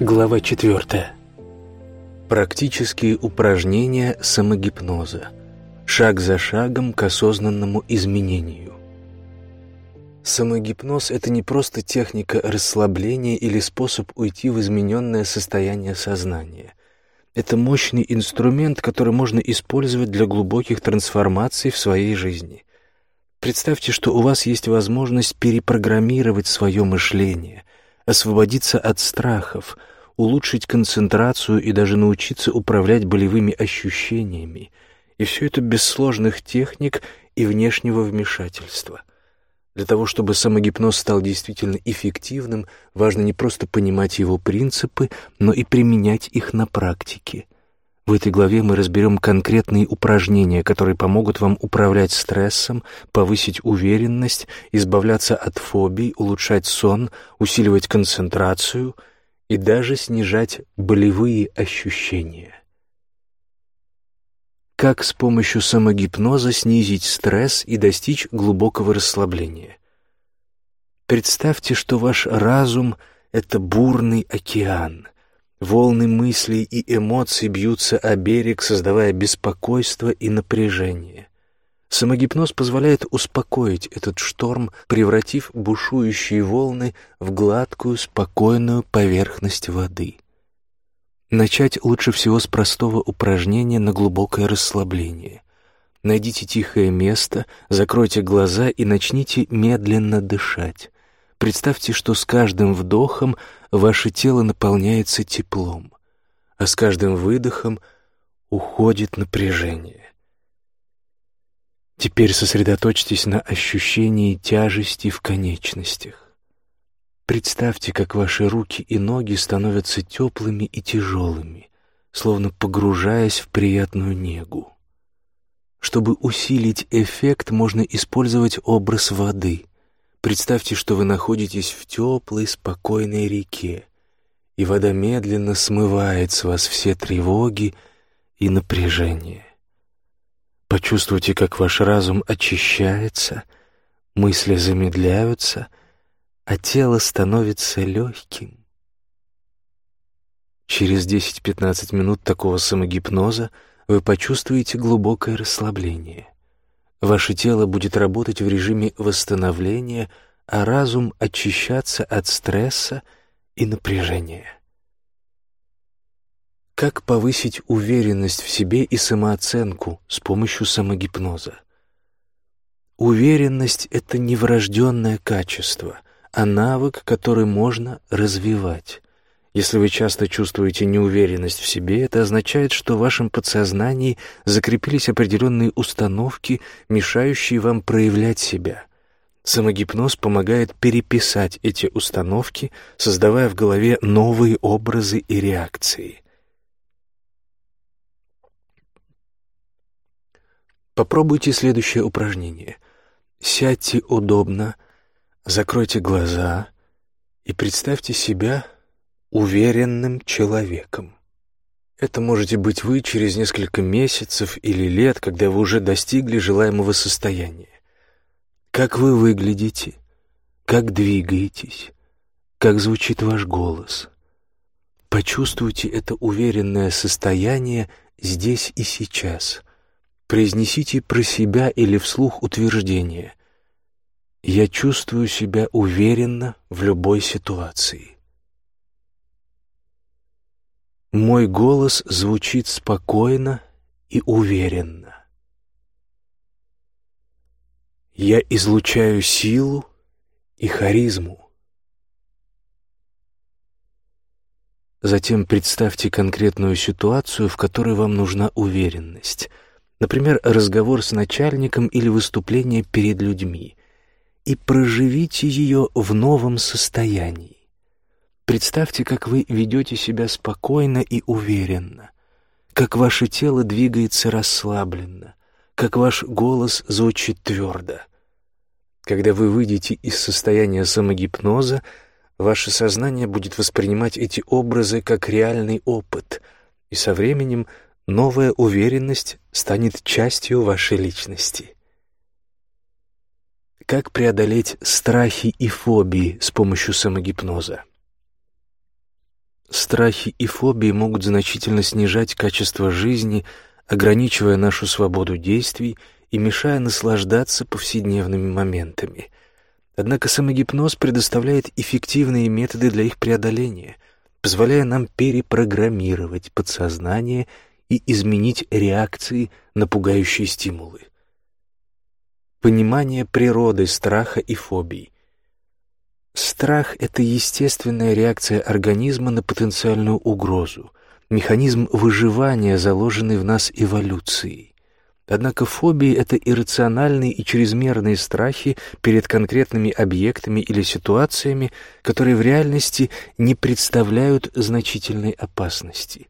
Глава 4. Практические упражнения самогипноза. Шаг за шагом к осознанному изменению. Самогипноз – это не просто техника расслабления или способ уйти в измененное состояние сознания. Это мощный инструмент, который можно использовать для глубоких трансформаций в своей жизни. Представьте, что у вас есть возможность перепрограммировать свое мышление, освободиться от страхов, улучшить концентрацию и даже научиться управлять болевыми ощущениями. И все это без сложных техник и внешнего вмешательства. Для того, чтобы самогипноз стал действительно эффективным, важно не просто понимать его принципы, но и применять их на практике – в этой главе мы разберем конкретные упражнения, которые помогут вам управлять стрессом, повысить уверенность, избавляться от фобий, улучшать сон, усиливать концентрацию и даже снижать болевые ощущения. Как с помощью самогипноза снизить стресс и достичь глубокого расслабления? Представьте, что ваш разум — это бурный океан — Волны мыслей и эмоций бьются о берег, создавая беспокойство и напряжение. Самогипноз позволяет успокоить этот шторм, превратив бушующие волны в гладкую, спокойную поверхность воды. Начать лучше всего с простого упражнения на глубокое расслабление. Найдите тихое место, закройте глаза и начните медленно дышать. Представьте, что с каждым вдохом ваше тело наполняется теплом, а с каждым выдохом уходит напряжение. Теперь сосредоточьтесь на ощущении тяжести в конечностях. Представьте, как ваши руки и ноги становятся теплыми и тяжелыми, словно погружаясь в приятную негу. Чтобы усилить эффект, можно использовать образ воды — Представьте, что вы находитесь в теплой, спокойной реке, и вода медленно смывает с вас все тревоги и напряжение. Почувствуйте, как ваш разум очищается, мысли замедляются, а тело становится легким. Через 10-15 минут такого самогипноза вы почувствуете глубокое расслабление. Ваше тело будет работать в режиме восстановления, а разум очищаться от стресса и напряжения. Как повысить уверенность в себе и самооценку с помощью самогипноза? Уверенность — это не врожденное качество, а навык, который можно развивать. Если вы часто чувствуете неуверенность в себе, это означает, что в вашем подсознании закрепились определенные установки, мешающие вам проявлять себя. Самогипноз помогает переписать эти установки, создавая в голове новые образы и реакции. Попробуйте следующее упражнение. Сядьте удобно, закройте глаза и представьте себя уверенным человеком. Это можете быть вы через несколько месяцев или лет, когда вы уже достигли желаемого состояния. Как вы выглядите, как двигаетесь, как звучит ваш голос. Почувствуйте это уверенное состояние здесь и сейчас. Произнесите про себя или вслух утверждение. «Я чувствую себя уверенно в любой ситуации». Мой голос звучит спокойно и уверенно. Я излучаю силу и харизму. Затем представьте конкретную ситуацию, в которой вам нужна уверенность. Например, разговор с начальником или выступление перед людьми. И проживите ее в новом состоянии. Представьте, как вы ведете себя спокойно и уверенно, как ваше тело двигается расслабленно, как ваш голос звучит твердо. Когда вы выйдете из состояния самогипноза, ваше сознание будет воспринимать эти образы как реальный опыт, и со временем новая уверенность станет частью вашей личности. Как преодолеть страхи и фобии с помощью самогипноза? Страхи и фобии могут значительно снижать качество жизни, ограничивая нашу свободу действий и мешая наслаждаться повседневными моментами. Однако самогипноз предоставляет эффективные методы для их преодоления, позволяя нам перепрограммировать подсознание и изменить реакции на пугающие стимулы. Понимание природы страха и фобий. Страх — это естественная реакция организма на потенциальную угрозу, механизм выживания, заложенный в нас эволюцией. Однако фобии — это иррациональные и чрезмерные страхи перед конкретными объектами или ситуациями, которые в реальности не представляют значительной опасности.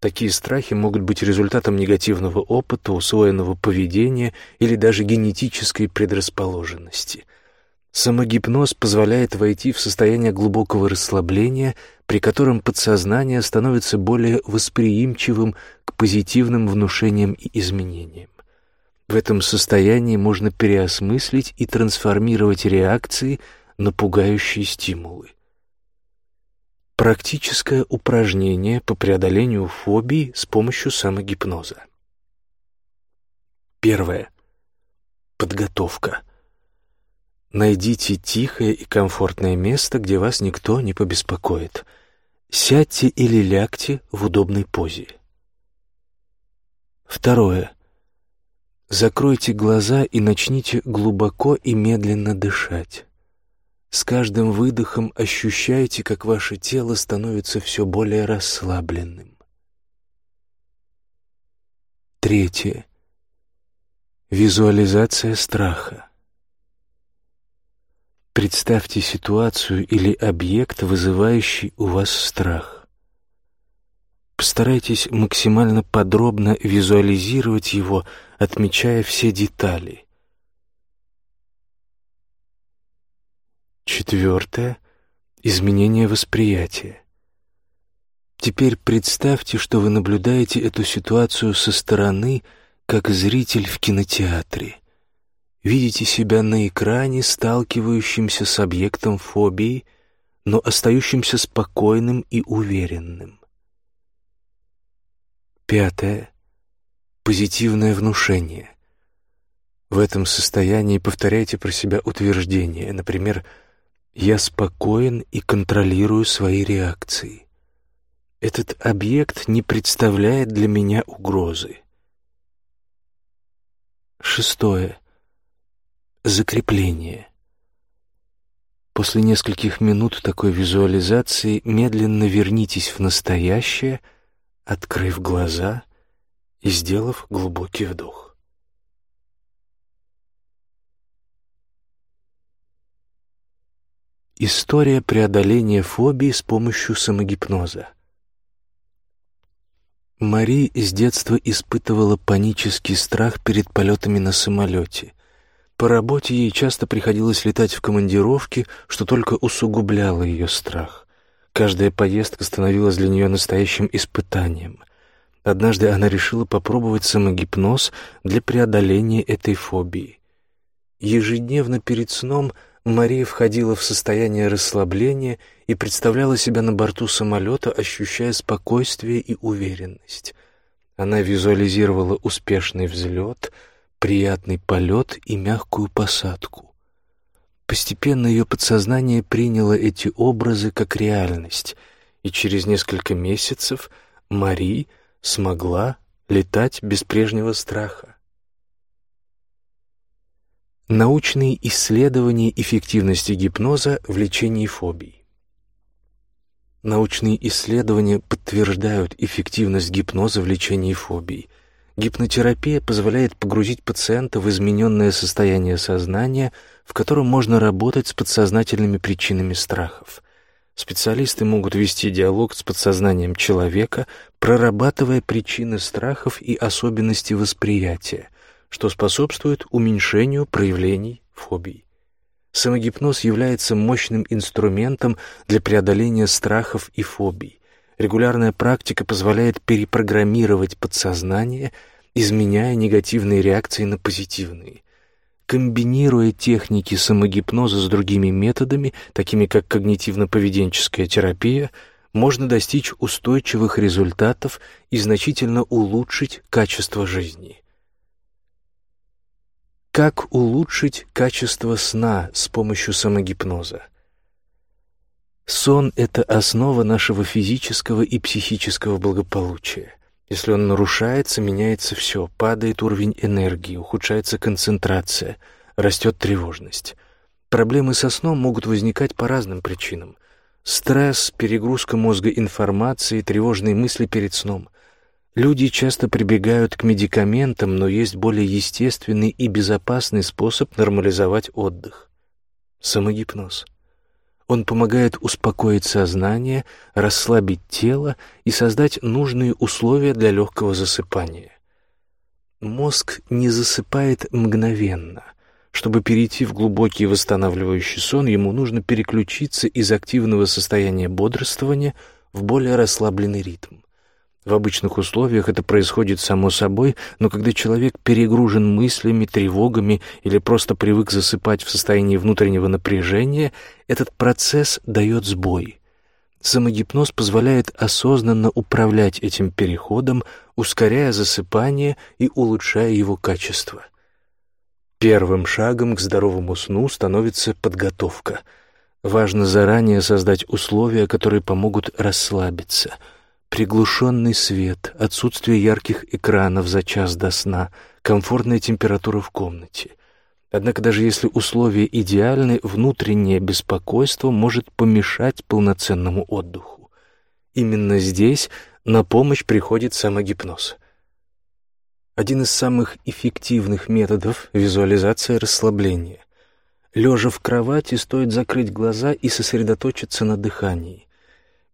Такие страхи могут быть результатом негативного опыта, усвоенного поведения или даже генетической предрасположенности. Самогипноз позволяет войти в состояние глубокого расслабления, при котором подсознание становится более восприимчивым к позитивным внушениям и изменениям. В этом состоянии можно переосмыслить и трансформировать реакции на пугающие стимулы. Практическое упражнение по преодолению фобий с помощью самогипноза. Первое. Подготовка. Найдите тихое и комфортное место, где вас никто не побеспокоит. Сядьте или лягте в удобной позе. Второе. Закройте глаза и начните глубоко и медленно дышать. С каждым выдохом ощущайте, как ваше тело становится все более расслабленным. Третье. Визуализация страха. Представьте ситуацию или объект, вызывающий у вас страх. Постарайтесь максимально подробно визуализировать его, отмечая все детали. Четвертое. Изменение восприятия. Теперь представьте, что вы наблюдаете эту ситуацию со стороны, как зритель в кинотеатре. Видите себя на экране, сталкивающимся с объектом фобии, но остающимся спокойным и уверенным. Пятое. Позитивное внушение. В этом состоянии повторяйте про себя утверждение, например, «Я спокоен и контролирую свои реакции». Этот объект не представляет для меня угрозы. Шестое. Закрепление. После нескольких минут такой визуализации медленно вернитесь в настоящее – открыв глаза и сделав глубокий вдох. История преодоления фобии с помощью самогипноза. Мари с детства испытывала панический страх перед полетами на самолете. По работе ей часто приходилось летать в командировки, что только усугубляло ее страх. Каждая поездка становилась для нее настоящим испытанием. Однажды она решила попробовать самогипноз для преодоления этой фобии. Ежедневно перед сном Мария входила в состояние расслабления и представляла себя на борту самолета, ощущая спокойствие и уверенность. Она визуализировала успешный взлет, приятный полет и мягкую посадку. Постепенно ее подсознание приняло эти образы как реальность, и через несколько месяцев Мари смогла летать без прежнего страха. Научные исследования эффективности гипноза в лечении фобий. Научные исследования подтверждают эффективность гипноза в лечении фобий – Гипнотерапия позволяет погрузить пациента в измененное состояние сознания, в котором можно работать с подсознательными причинами страхов. Специалисты могут вести диалог с подсознанием человека, прорабатывая причины страхов и особенности восприятия, что способствует уменьшению проявлений фобий. Самогипноз является мощным инструментом для преодоления страхов и фобий. Регулярная практика позволяет перепрограммировать подсознание, изменяя негативные реакции на позитивные. Комбинируя техники самогипноза с другими методами, такими как когнитивно-поведенческая терапия, можно достичь устойчивых результатов и значительно улучшить качество жизни. Как улучшить качество сна с помощью самогипноза? Сон — это основа нашего физического и психического благополучия. Если он нарушается, меняется все, падает уровень энергии, ухудшается концентрация, растет тревожность. Проблемы со сном могут возникать по разным причинам. Стресс, перегрузка мозга информацией, тревожные мысли перед сном. Люди часто прибегают к медикаментам, но есть более естественный и безопасный способ нормализовать отдых — самогипноз. Он помогает успокоить сознание, расслабить тело и создать нужные условия для легкого засыпания. Мозг не засыпает мгновенно. Чтобы перейти в глубокий восстанавливающий сон, ему нужно переключиться из активного состояния бодрствования в более расслабленный ритм. В обычных условиях это происходит само собой, но когда человек перегружен мыслями, тревогами или просто привык засыпать в состоянии внутреннего напряжения, этот процесс дает сбой. Самогипноз позволяет осознанно управлять этим переходом, ускоряя засыпание и улучшая его качество. Первым шагом к здоровому сну становится подготовка. Важно заранее создать условия, которые помогут расслабиться — Приглушенный свет, отсутствие ярких экранов за час до сна, комфортная температура в комнате. Однако даже если условия идеальны, внутреннее беспокойство может помешать полноценному отдыху. Именно здесь на помощь приходит самогипноз. Один из самых эффективных методов — визуализация расслабления. Лежа в кровати, стоит закрыть глаза и сосредоточиться на дыхании.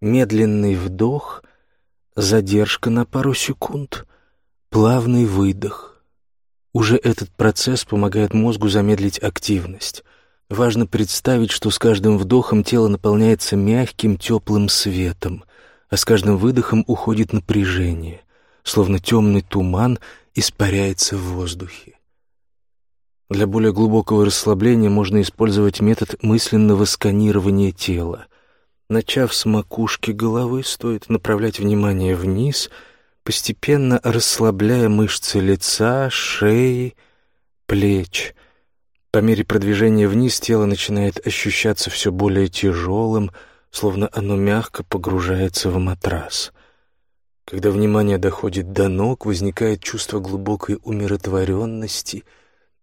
Медленный вдох — задержка на пару секунд, плавный выдох. Уже этот процесс помогает мозгу замедлить активность. Важно представить, что с каждым вдохом тело наполняется мягким, теплым светом, а с каждым выдохом уходит напряжение, словно темный туман испаряется в воздухе. Для более глубокого расслабления можно использовать метод мысленного сканирования тела. Начав с макушки головы, стоит направлять внимание вниз, постепенно расслабляя мышцы лица, шеи, плеч. По мере продвижения вниз тело начинает ощущаться все более тяжелым, словно оно мягко погружается в матрас. Когда внимание доходит до ног, возникает чувство глубокой умиротворенности,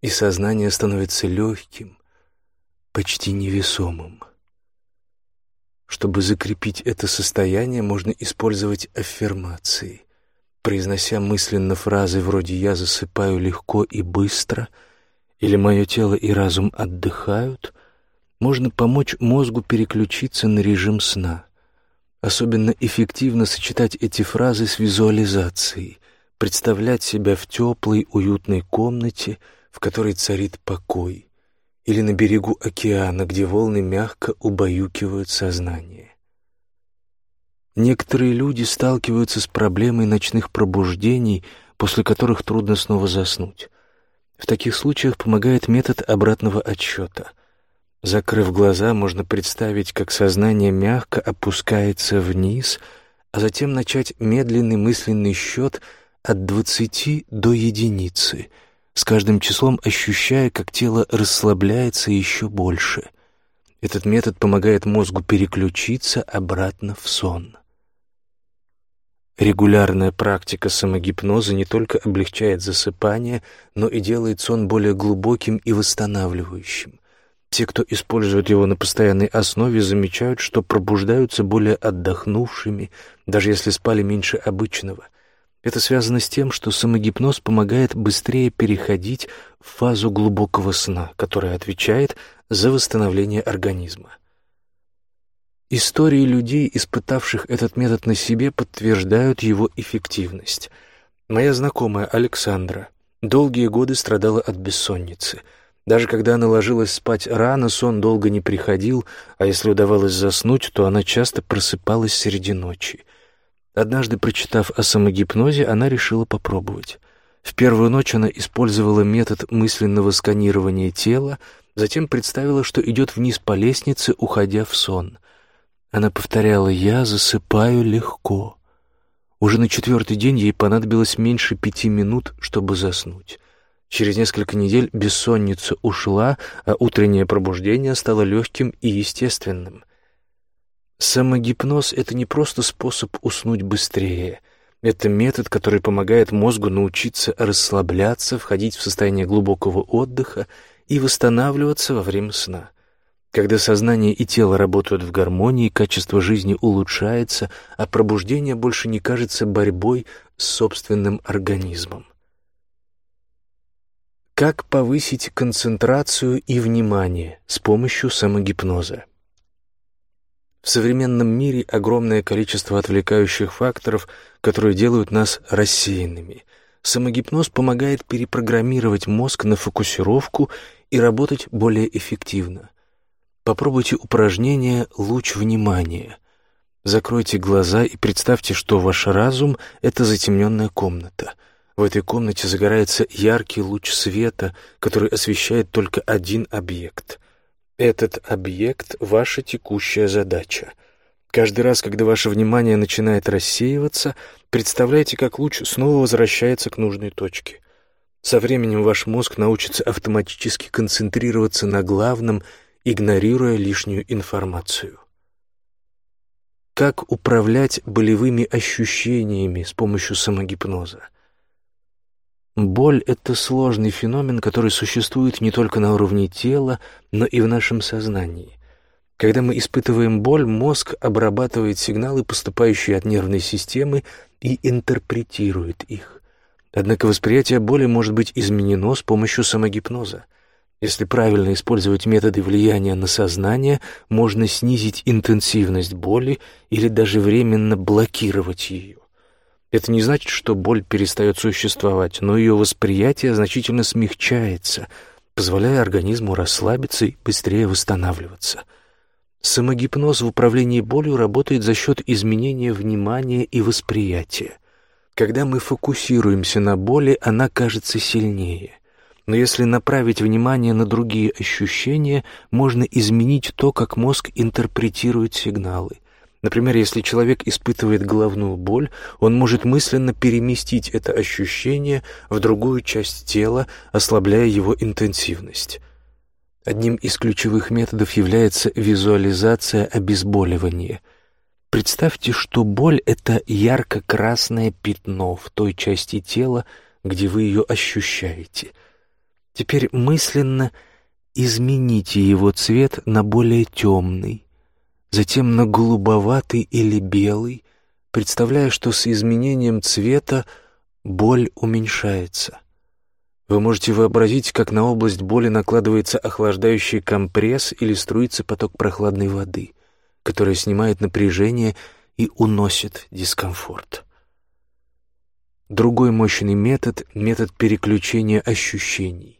и сознание становится легким, почти невесомым. Чтобы закрепить это состояние, можно использовать аффирмации. Произнося мысленно фразы вроде «я засыпаю легко и быстро» или «мое тело и разум отдыхают», можно помочь мозгу переключиться на режим сна. Особенно эффективно сочетать эти фразы с визуализацией, представлять себя в теплой, уютной комнате, в которой царит покой или на берегу океана, где волны мягко убаюкивают сознание. Некоторые люди сталкиваются с проблемой ночных пробуждений, после которых трудно снова заснуть. В таких случаях помогает метод обратного отсчета. Закрыв глаза, можно представить, как сознание мягко опускается вниз, а затем начать медленный мысленный счет от двадцати до единицы — с каждым числом ощущая, как тело расслабляется еще больше. Этот метод помогает мозгу переключиться обратно в сон. Регулярная практика самогипноза не только облегчает засыпание, но и делает сон более глубоким и восстанавливающим. Те, кто использует его на постоянной основе, замечают, что пробуждаются более отдохнувшими, даже если спали меньше обычного – это связано с тем, что самогипноз помогает быстрее переходить в фазу глубокого сна, которая отвечает за восстановление организма. Истории людей, испытавших этот метод на себе, подтверждают его эффективность. Моя знакомая Александра долгие годы страдала от бессонницы. Даже когда она ложилась спать рано, сон долго не приходил, а если удавалось заснуть, то она часто просыпалась среди ночи. Однажды, прочитав о самогипнозе, она решила попробовать. В первую ночь она использовала метод мысленного сканирования тела, затем представила, что идет вниз по лестнице, уходя в сон. Она повторяла «Я засыпаю легко». Уже на четвертый день ей понадобилось меньше пяти минут, чтобы заснуть. Через несколько недель бессонница ушла, а утреннее пробуждение стало легким и естественным. Самогипноз — это не просто способ уснуть быстрее. Это метод, который помогает мозгу научиться расслабляться, входить в состояние глубокого отдыха и восстанавливаться во время сна. Когда сознание и тело работают в гармонии, качество жизни улучшается, а пробуждение больше не кажется борьбой с собственным организмом. Как повысить концентрацию и внимание с помощью самогипноза? В современном мире огромное количество отвлекающих факторов, которые делают нас рассеянными. Самогипноз помогает перепрограммировать мозг на фокусировку и работать более эффективно. Попробуйте упражнение «Луч внимания». Закройте глаза и представьте, что ваш разум — это затемненная комната. В этой комнате загорается яркий луч света, который освещает только один объект. Этот объект — ваша текущая задача. Каждый раз, когда ваше внимание начинает рассеиваться, представляйте, как луч снова возвращается к нужной точке. Со временем ваш мозг научится автоматически концентрироваться на главном — игнорируя лишнюю информацию. Как управлять болевыми ощущениями с помощью самогипноза? Боль — это сложный феномен, который существует не только на уровне тела, но и в нашем сознании. Когда мы испытываем боль, мозг обрабатывает сигналы, поступающие от нервной системы, и интерпретирует их. Однако восприятие боли может быть изменено с помощью самогипноза — если правильно использовать методы влияния на сознание, можно снизить интенсивность боли или даже временно блокировать ее. Это не значит, что боль перестает существовать, но ее восприятие значительно смягчается, позволяя организму расслабиться и быстрее восстанавливаться. Самогипноз в управлении болью работает за счет изменения внимания и восприятия. Когда мы фокусируемся на боли, она кажется сильнее. Но если направить внимание на другие ощущения, можно изменить то, как мозг интерпретирует сигналы. Например, если человек испытывает головную боль, он может мысленно переместить это ощущение в другую часть тела, ослабляя его интенсивность. Одним из ключевых методов является визуализация обезболивания. Представьте, что боль — это ярко-красное пятно в той части тела, где вы ее ощущаете — Теперь мысленно измените его цвет на более темный, затем на голубоватый или белый, представляя, что с изменением цвета боль уменьшается. Вы можете вообразить, как на область боли накладывается охлаждающий компресс или струится поток прохладной воды, которая снимает напряжение и уносит дискомфорт. Другой мощный метод — метод переключения ощущений.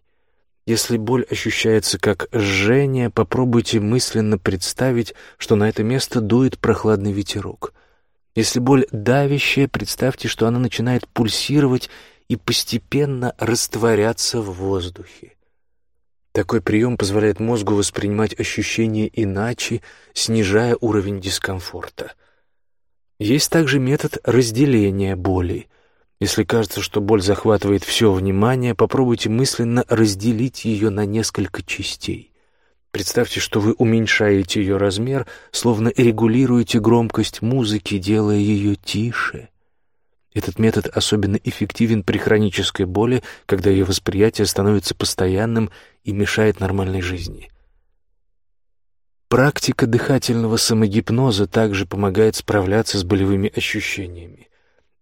Если боль ощущается как жжение, попробуйте мысленно представить, что на это место дует прохладный ветерок. Если боль давящая, представьте, что она начинает пульсировать и постепенно растворяться в воздухе. Такой прием позволяет мозгу воспринимать ощущения иначе, снижая уровень дискомфорта. Есть также метод разделения боли — если кажется, что боль захватывает все внимание, попробуйте мысленно разделить ее на несколько частей. Представьте, что вы уменьшаете ее размер, словно регулируете громкость музыки, делая ее тише. Этот метод особенно эффективен при хронической боли, когда ее восприятие становится постоянным и мешает нормальной жизни. Практика дыхательного самогипноза также помогает справляться с болевыми ощущениями.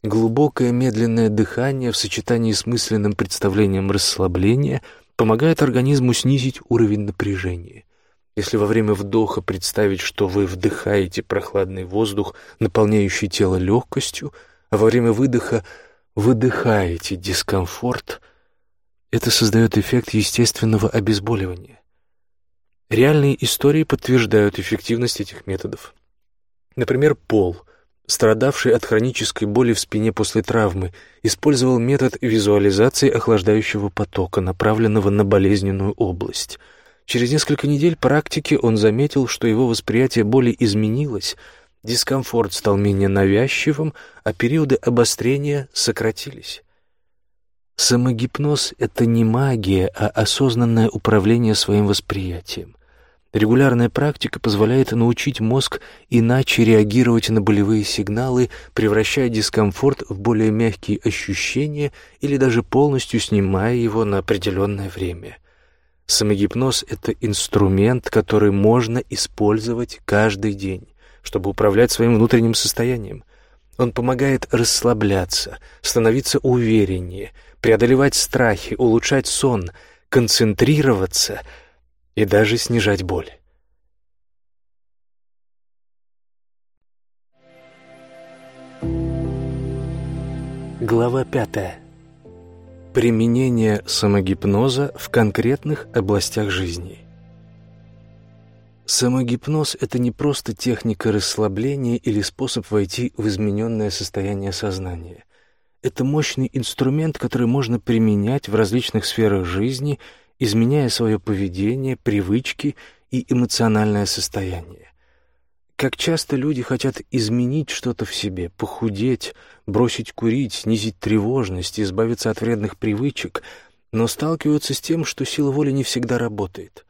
Глубокое медленное дыхание в сочетании с мысленным представлением расслабления помогает организму снизить уровень напряжения. Если во время вдоха представить, что вы вдыхаете прохладный воздух, наполняющий тело легкостью, а во время выдоха выдыхаете дискомфорт, это создает эффект естественного обезболивания. Реальные истории подтверждают эффективность этих методов. Например, Пол — страдавший от хронической боли в спине после травмы, использовал метод визуализации охлаждающего потока, направленного на болезненную область. Через несколько недель практики он заметил, что его восприятие боли изменилось, дискомфорт стал менее навязчивым, а периоды обострения сократились. Самогипноз — это не магия, а осознанное управление своим восприятием. Регулярная практика позволяет научить мозг иначе реагировать на болевые сигналы, превращая дискомфорт в более мягкие ощущения или даже полностью снимая его на определенное время. Самогипноз — это инструмент, который можно использовать каждый день, чтобы управлять своим внутренним состоянием. Он помогает расслабляться, становиться увереннее, преодолевать страхи, улучшать сон, концентрироваться — и даже снижать боль. Глава пятая. Применение самогипноза в конкретных областях жизни. Самогипноз — это не просто техника расслабления или способ войти в измененное состояние сознания. Это мощный инструмент, который можно применять в различных сферах жизни — изменяя свое поведение, привычки и эмоциональное состояние. Как часто люди хотят изменить что-то в себе, похудеть, бросить курить, снизить тревожность, избавиться от вредных привычек, но сталкиваются с тем, что сила воли не всегда работает.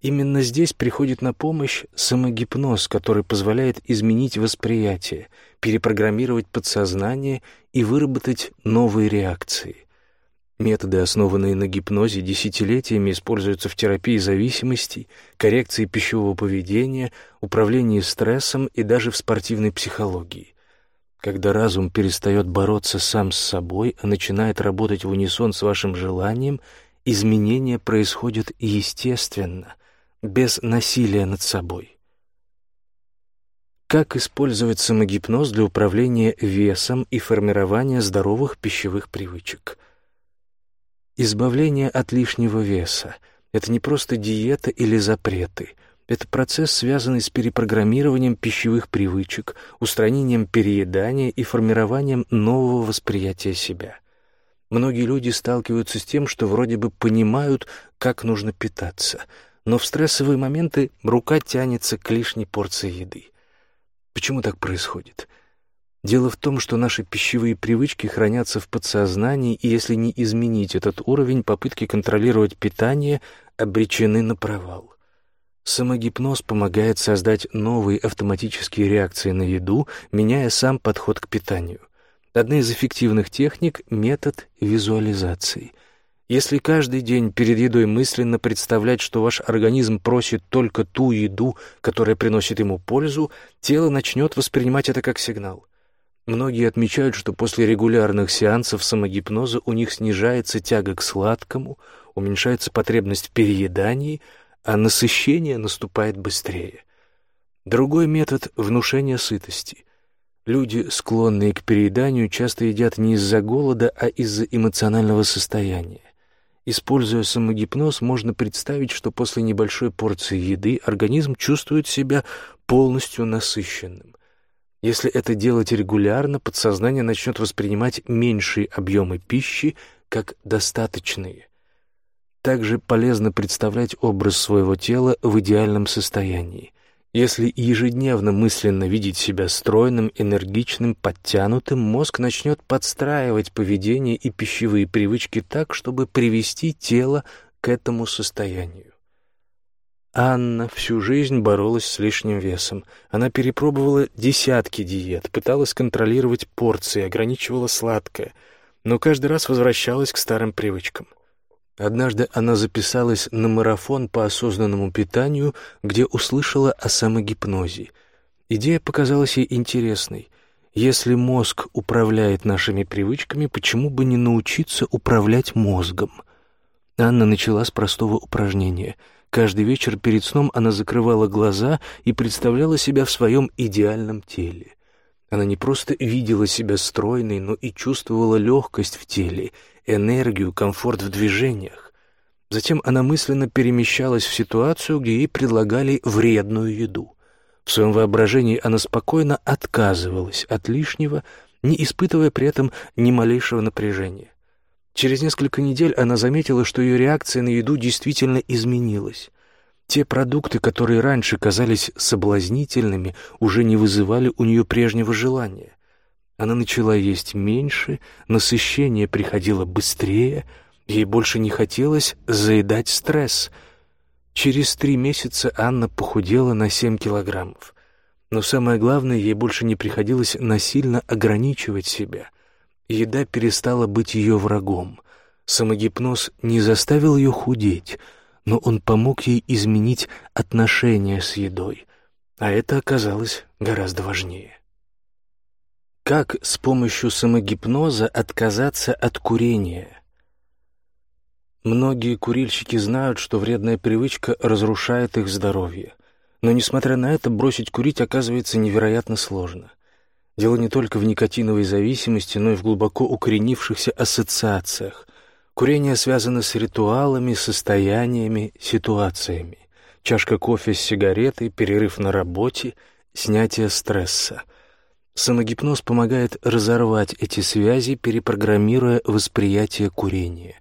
Именно здесь приходит на помощь самогипноз, который позволяет изменить восприятие, перепрограммировать подсознание и выработать новые реакции. Методы, основанные на гипнозе, десятилетиями используются в терапии зависимостей, коррекции пищевого поведения, управлении стрессом и даже в спортивной психологии. Когда разум перестает бороться сам с собой, а начинает работать в унисон с вашим желанием, изменения происходят естественно, без насилия над собой. Как использовать самогипноз для управления весом и формирования здоровых пищевых привычек – Избавление от лишнего веса — это не просто диета или запреты. Это процесс, связанный с перепрограммированием пищевых привычек, устранением переедания и формированием нового восприятия себя. Многие люди сталкиваются с тем, что вроде бы понимают, как нужно питаться, но в стрессовые моменты рука тянется к лишней порции еды. Почему так происходит? Дело в том, что наши пищевые привычки хранятся в подсознании, и если не изменить этот уровень, попытки контролировать питание обречены на провал. Самогипноз помогает создать новые автоматические реакции на еду, меняя сам подход к питанию. Одна из эффективных техник — метод визуализации. Если каждый день перед едой мысленно представлять, что ваш организм просит только ту еду, которая приносит ему пользу, тело начнет воспринимать это как сигнал. Многие отмечают, что после регулярных сеансов самогипноза у них снижается тяга к сладкому, уменьшается потребность в переедании, а насыщение наступает быстрее. Другой метод — внушение сытости. Люди, склонные к перееданию, часто едят не из-за голода, а из-за эмоционального состояния. Используя самогипноз, можно представить, что после небольшой порции еды организм чувствует себя полностью насыщенным. Если это делать регулярно, подсознание начнет воспринимать меньшие объемы пищи как достаточные. Также полезно представлять образ своего тела в идеальном состоянии. Если ежедневно мысленно видеть себя стройным, энергичным, подтянутым, мозг начнет подстраивать поведение и пищевые привычки так, чтобы привести тело к этому состоянию. Анна всю жизнь боролась с лишним весом. Она перепробовала десятки диет, пыталась контролировать порции, ограничивала сладкое, но каждый раз возвращалась к старым привычкам. Однажды она записалась на марафон по осознанному питанию, где услышала о самогипнозе. Идея показалась ей интересной. Если мозг управляет нашими привычками, почему бы не научиться управлять мозгом? Анна начала с простого упражнения — Каждый вечер перед сном она закрывала глаза и представляла себя в своем идеальном теле. Она не просто видела себя стройной, но и чувствовала легкость в теле, энергию, комфорт в движениях. Затем она мысленно перемещалась в ситуацию, где ей предлагали вредную еду. В своем воображении она спокойно отказывалась от лишнего, не испытывая при этом ни малейшего напряжения. Через несколько недель она заметила, что ее реакция на еду действительно изменилась. Те продукты, которые раньше казались соблазнительными, уже не вызывали у нее прежнего желания. Она начала есть меньше, насыщение приходило быстрее, ей больше не хотелось заедать стресс. Через три месяца Анна похудела на семь килограммов. Но самое главное, ей больше не приходилось насильно ограничивать себя. Еда перестала быть ее врагом. Самогипноз не заставил ее худеть — но он помог ей изменить отношения с едой, а это оказалось гораздо важнее. Как с помощью самогипноза отказаться от курения? Многие курильщики знают, что вредная привычка разрушает их здоровье. Но, несмотря на это, бросить курить оказывается невероятно сложно. Дело не только в никотиновой зависимости, но и в глубоко укоренившихся ассоциациях, Курение связано с ритуалами, состояниями, ситуациями. Чашка кофе с сигаретой, перерыв на работе, снятие стресса. Самогипноз помогает разорвать эти связи, перепрограммируя восприятие курения.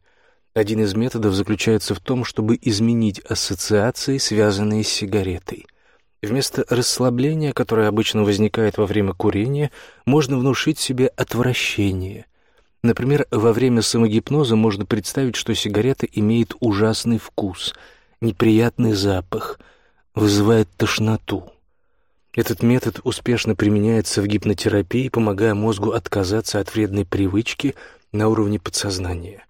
Один из методов заключается в том, чтобы изменить ассоциации, связанные с сигаретой. Вместо расслабления, которое обычно возникает во время курения, можно внушить себе отвращение – Например, во время самогипноза можно представить, что сигарета имеет ужасный вкус, неприятный запах, вызывает тошноту. Этот метод успешно применяется в гипнотерапии, помогая мозгу отказаться от вредной привычки на уровне подсознания.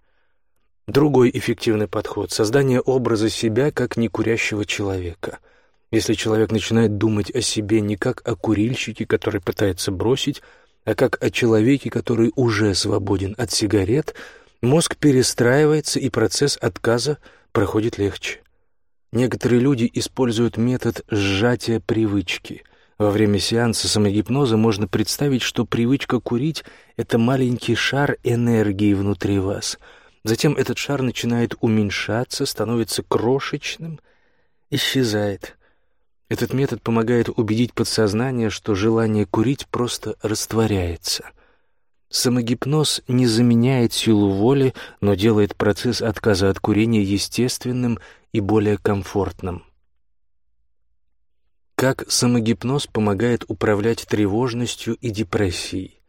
Другой эффективный подход — создание образа себя как некурящего человека. Если человек начинает думать о себе не как о курильщике, который пытается бросить, а как о человеке, который уже свободен от сигарет, мозг перестраивается, и процесс отказа проходит легче. Некоторые люди используют метод сжатия привычки. Во время сеанса самогипноза можно представить, что привычка курить — это маленький шар энергии внутри вас. Затем этот шар начинает уменьшаться, становится крошечным, исчезает. Этот метод помогает убедить подсознание, что желание курить просто растворяется. Самогипноз не заменяет силу воли, но делает процесс отказа от курения естественным и более комфортным. Как самогипноз помогает управлять тревожностью и депрессией?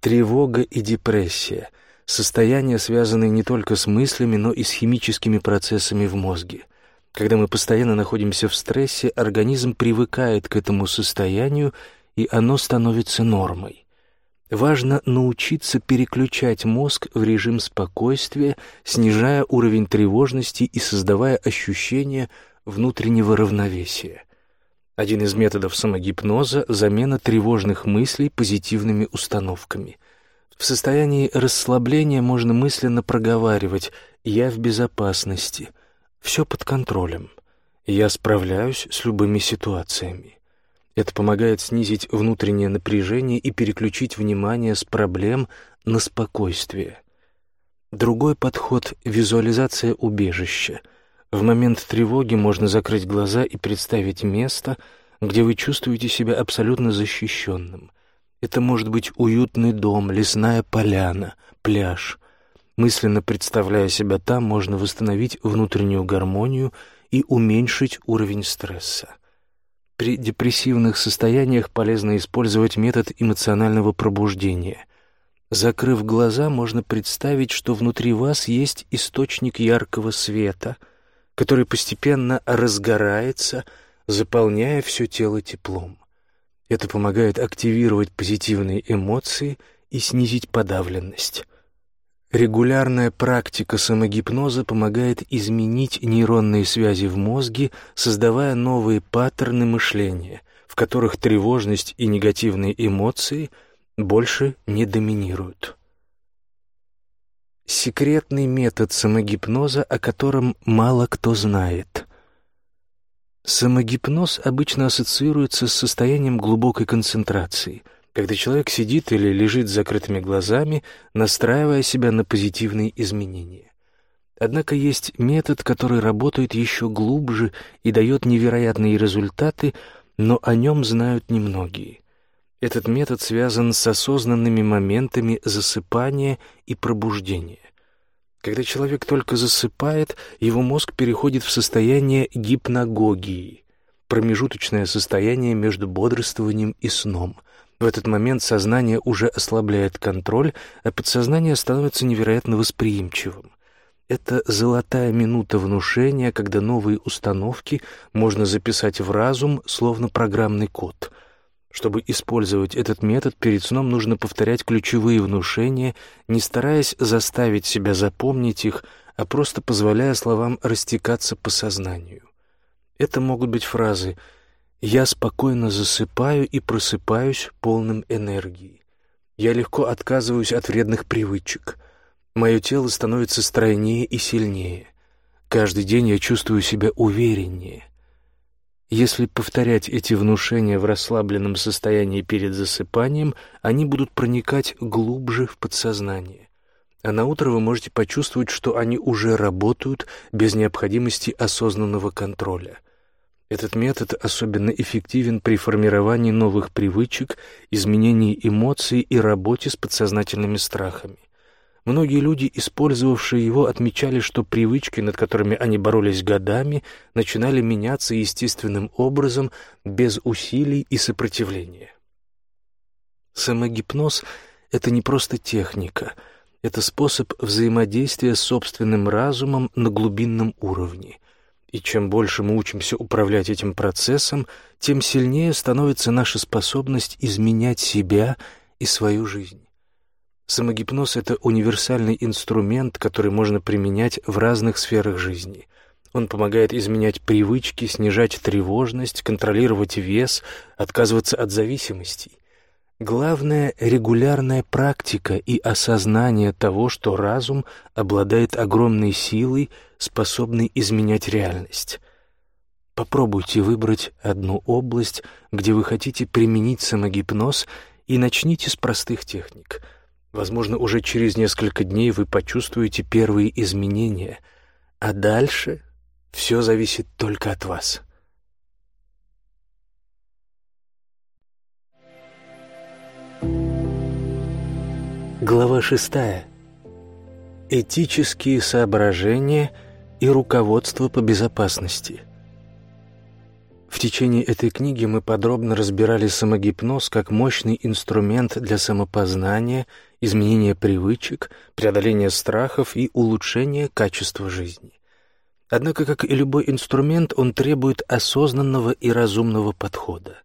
Тревога и депрессия – состояния, связанные не только с мыслями, но и с химическими процессами в мозге. Когда мы постоянно находимся в стрессе, организм привыкает к этому состоянию, и оно становится нормой. Важно научиться переключать мозг в режим спокойствия, снижая уровень тревожности и создавая ощущение внутреннего равновесия. Один из методов самогипноза — замена тревожных мыслей позитивными установками. В состоянии расслабления можно мысленно проговаривать «я в безопасности», все под контролем. Я справляюсь с любыми ситуациями. Это помогает снизить внутреннее напряжение и переключить внимание с проблем на спокойствие. Другой подход — визуализация убежища. В момент тревоги можно закрыть глаза и представить место, где вы чувствуете себя абсолютно защищенным. Это может быть уютный дом, лесная поляна, пляж — Мысленно представляя себя там, можно восстановить внутреннюю гармонию и уменьшить уровень стресса. При депрессивных состояниях полезно использовать метод эмоционального пробуждения. Закрыв глаза, можно представить, что внутри вас есть источник яркого света, который постепенно разгорается, заполняя все тело теплом. Это помогает активировать позитивные эмоции и снизить подавленность. Регулярная практика самогипноза помогает изменить нейронные связи в мозге, создавая новые паттерны мышления, в которых тревожность и негативные эмоции больше не доминируют. Секретный метод самогипноза, о котором мало кто знает. Самогипноз обычно ассоциируется с состоянием глубокой концентрации – когда человек сидит или лежит с закрытыми глазами, настраивая себя на позитивные изменения. Однако есть метод, который работает еще глубже и дает невероятные результаты, но о нем знают немногие. Этот метод связан с осознанными моментами засыпания и пробуждения. Когда человек только засыпает, его мозг переходит в состояние гипногогии, промежуточное состояние между бодрствованием и сном. В этот момент сознание уже ослабляет контроль, а подсознание становится невероятно восприимчивым. Это золотая минута внушения, когда новые установки можно записать в разум, словно программный код. Чтобы использовать этот метод, перед сном нужно повторять ключевые внушения, не стараясь заставить себя запомнить их, а просто позволяя словам растекаться по сознанию. Это могут быть фразы «Я спокойно засыпаю и просыпаюсь полным энергии». «Я легко отказываюсь от вредных привычек». Мое тело становится стройнее и сильнее. Каждый день я чувствую себя увереннее. Если повторять эти внушения в расслабленном состоянии перед засыпанием, они будут проникать глубже в подсознание. А на утро вы можете почувствовать, что они уже работают без необходимости осознанного контроля. Этот метод особенно эффективен при формировании новых привычек, изменении эмоций и работе с подсознательными страхами. Многие люди, использовавшие его, отмечали, что привычки, над которыми они боролись годами, начинали меняться естественным образом, без усилий и сопротивления. Самогипноз — это не просто техника, это способ взаимодействия с собственным разумом на глубинном уровне. И чем больше мы учимся управлять этим процессом, тем сильнее становится наша способность изменять себя и свою жизнь. Самогипноз — это универсальный инструмент, который можно применять в разных сферах жизни. Он помогает изменять привычки, снижать тревожность, контролировать вес, отказываться от зависимостей. Главное — регулярная практика и осознание того, что разум обладает огромной силой, способной изменять реальность. Попробуйте выбрать одну область, где вы хотите применить самогипноз, и начните с простых техник — Возможно, уже через несколько дней вы почувствуете первые изменения, а дальше все зависит только от вас. Глава шестая. Этические соображения и руководство по безопасности – в течение этой книги мы подробно разбирали самогипноз как мощный инструмент для самопознания, изменения привычек, преодоления страхов и улучшения качества жизни. Однако, как и любой инструмент, он требует осознанного и разумного подхода.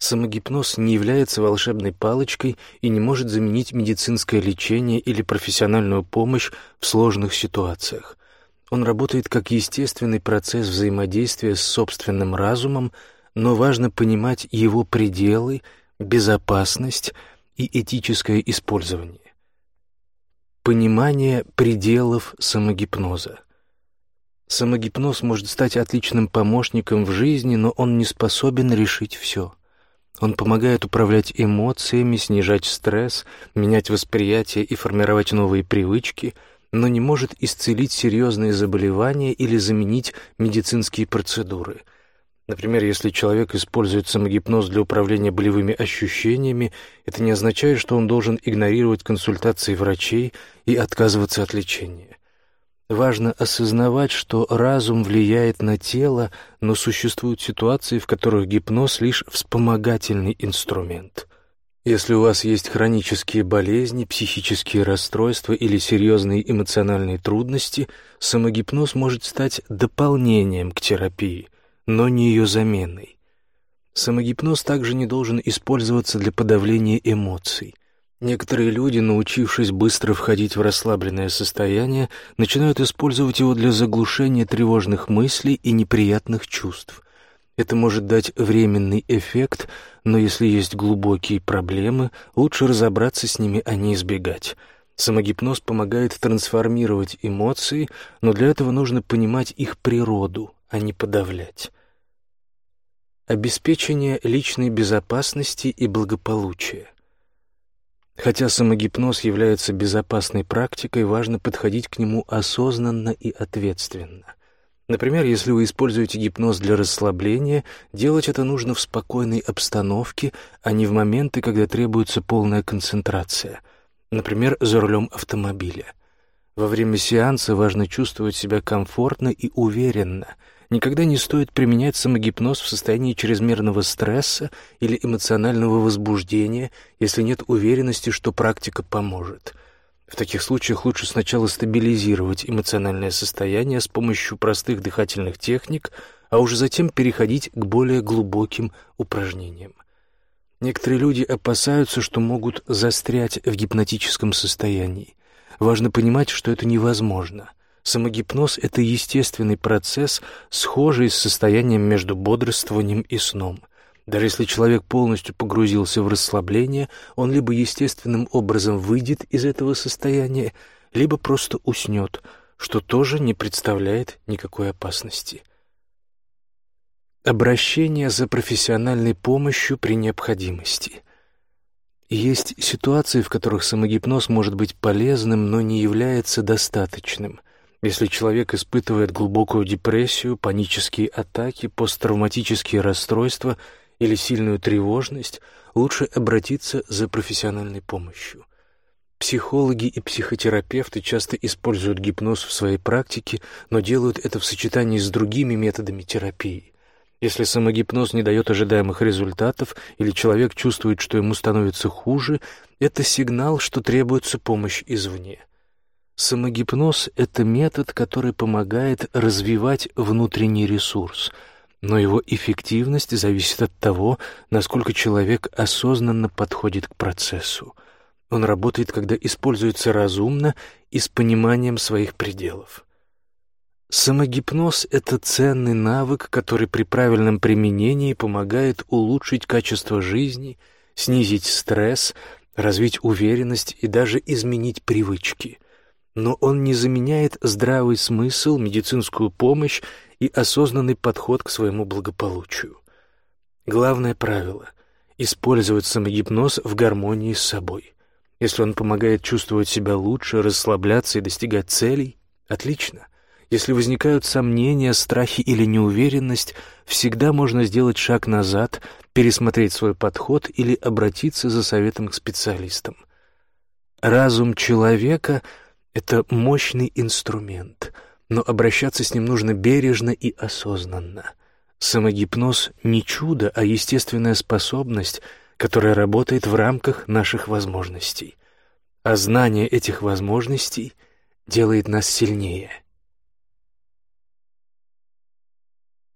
Самогипноз не является волшебной палочкой и не может заменить медицинское лечение или профессиональную помощь в сложных ситуациях. Он работает как естественный процесс взаимодействия с собственным разумом, но важно понимать его пределы, безопасность и этическое использование. Понимание пределов самогипноза. Самогипноз может стать отличным помощником в жизни, но он не способен решить все. Он помогает управлять эмоциями, снижать стресс, менять восприятие и формировать новые привычки — но не может исцелить серьезные заболевания или заменить медицинские процедуры. Например, если человек использует самогипноз для управления болевыми ощущениями, это не означает, что он должен игнорировать консультации врачей и отказываться от лечения. Важно осознавать, что разум влияет на тело, но существуют ситуации, в которых гипноз — лишь вспомогательный инструмент — если у вас есть хронические болезни, психические расстройства или серьезные эмоциональные трудности, самогипноз может стать дополнением к терапии, но не ее заменой. Самогипноз также не должен использоваться для подавления эмоций. Некоторые люди, научившись быстро входить в расслабленное состояние, начинают использовать его для заглушения тревожных мыслей и неприятных чувств – это может дать временный эффект, но если есть глубокие проблемы, лучше разобраться с ними, а не избегать. Самогипноз помогает трансформировать эмоции, но для этого нужно понимать их природу, а не подавлять. Обеспечение личной безопасности и благополучия. Хотя самогипноз является безопасной практикой, важно подходить к нему осознанно и ответственно. Например, если вы используете гипноз для расслабления, делать это нужно в спокойной обстановке, а не в моменты, когда требуется полная концентрация. Например, за рулем автомобиля. Во время сеанса важно чувствовать себя комфортно и уверенно. Никогда не стоит применять самогипноз в состоянии чрезмерного стресса или эмоционального возбуждения, если нет уверенности, что практика поможет. В таких случаях лучше сначала стабилизировать эмоциональное состояние с помощью простых дыхательных техник, а уже затем переходить к более глубоким упражнениям. Некоторые люди опасаются, что могут застрять в гипнотическом состоянии. Важно понимать, что это невозможно. Самогипноз — это естественный процесс, схожий с состоянием между бодрствованием и сном. Даже если человек полностью погрузился в расслабление, он либо естественным образом выйдет из этого состояния, либо просто уснет, что тоже не представляет никакой опасности. Обращение за профессиональной помощью при необходимости. Есть ситуации, в которых самогипноз может быть полезным, но не является достаточным. Если человек испытывает глубокую депрессию, панические атаки, посттравматические расстройства или сильную тревожность, лучше обратиться за профессиональной помощью. Психологи и психотерапевты часто используют гипноз в своей практике, но делают это в сочетании с другими методами терапии. Если самогипноз не дает ожидаемых результатов или человек чувствует, что ему становится хуже, это сигнал, что требуется помощь извне. Самогипноз — это метод, который помогает развивать внутренний ресурс, но его эффективность зависит от того, насколько человек осознанно подходит к процессу. Он работает, когда используется разумно и с пониманием своих пределов. Самогипноз — это ценный навык, который при правильном применении помогает улучшить качество жизни, снизить стресс, развить уверенность и даже изменить привычки. Но он не заменяет здравый смысл, медицинскую помощь и осознанный подход к своему благополучию. Главное правило — использовать самогипноз в гармонии с собой. Если он помогает чувствовать себя лучше, расслабляться и достигать целей — отлично. Если возникают сомнения, страхи или неуверенность, всегда можно сделать шаг назад, пересмотреть свой подход или обратиться за советом к специалистам. Разум человека — это мощный инструмент, но обращаться с ним нужно бережно и осознанно. Самогипноз — не чудо, а естественная способность, которая работает в рамках наших возможностей. А знание этих возможностей делает нас сильнее —